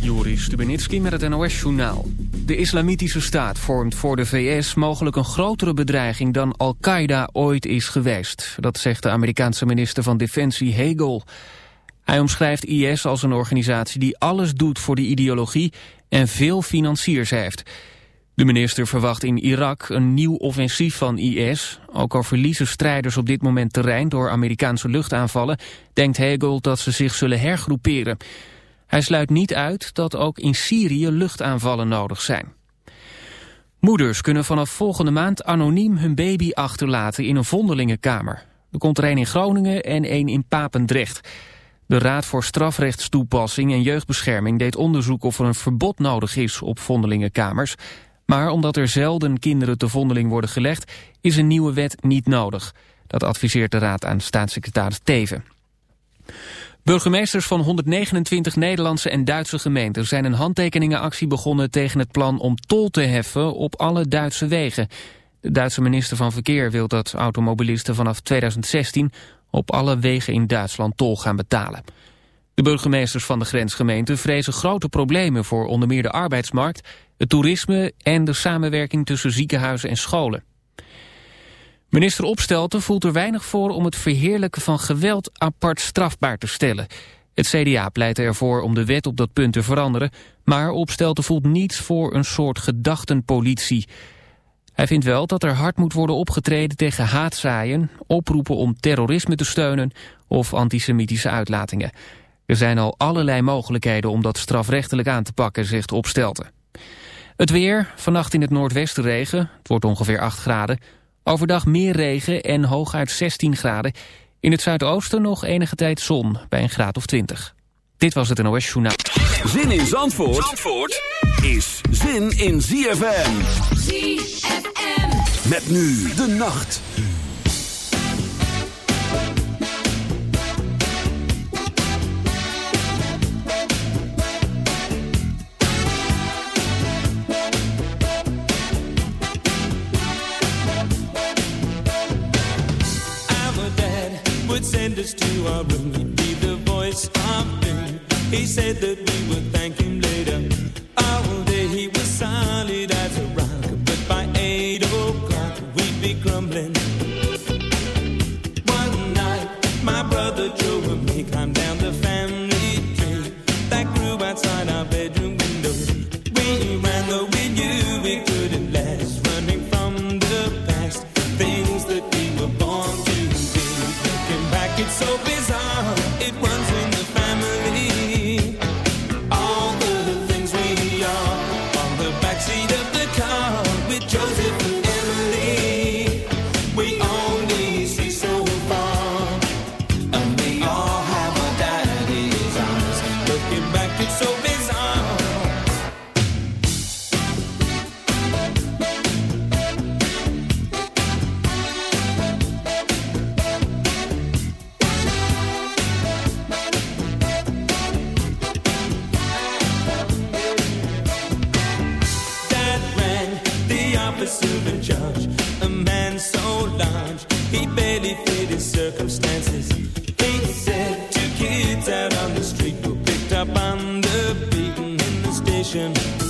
Joris Stubenitski met het NOS-journaal. De islamitische staat vormt voor de VS mogelijk een grotere bedreiging dan Al-Qaeda ooit is geweest. Dat zegt de Amerikaanse minister van Defensie Hegel. Hij omschrijft IS als een organisatie die alles doet voor de ideologie en veel financiers heeft. De minister verwacht in Irak een nieuw offensief van IS. Ook al verliezen strijders op dit moment terrein door Amerikaanse luchtaanvallen... denkt Hegel dat ze zich zullen hergroeperen. Hij sluit niet uit dat ook in Syrië luchtaanvallen nodig zijn. Moeders kunnen vanaf volgende maand anoniem hun baby achterlaten in een vondelingenkamer. Er komt er een in Groningen en één in Papendrecht. De Raad voor Strafrechtstoepassing en Jeugdbescherming deed onderzoek of er een verbod nodig is op vondelingenkamers. Maar omdat er zelden kinderen te vondeling worden gelegd, is een nieuwe wet niet nodig. Dat adviseert de Raad aan staatssecretaris Teven. Burgemeesters van 129 Nederlandse en Duitse gemeenten zijn een handtekeningenactie begonnen tegen het plan om tol te heffen op alle Duitse wegen. De Duitse minister van Verkeer wil dat automobilisten vanaf 2016 op alle wegen in Duitsland tol gaan betalen. De burgemeesters van de grensgemeenten vrezen grote problemen voor onder meer de arbeidsmarkt, het toerisme en de samenwerking tussen ziekenhuizen en scholen. Minister Opstelten voelt er weinig voor om het verheerlijken van geweld apart strafbaar te stellen. Het CDA pleit ervoor om de wet op dat punt te veranderen, maar Opstelten voelt niets voor een soort gedachtenpolitie. Hij vindt wel dat er hard moet worden opgetreden tegen haatzaaien, oproepen om terrorisme te steunen of antisemitische uitlatingen. Er zijn al allerlei mogelijkheden om dat strafrechtelijk aan te pakken, zegt Opstelten. Het weer, vannacht in het noordwesten regen, het wordt ongeveer 8 graden. Overdag meer regen en hooguit 16 graden. In het zuidoosten nog enige tijd zon, bij een graad of 20. Dit was het NOS Journaal. Zin in Zandvoort, Zandvoort is zin in ZFM. ZFM. Met nu de nacht. Us to our room. He'd be the voice of doom. He said that we would thank him later. In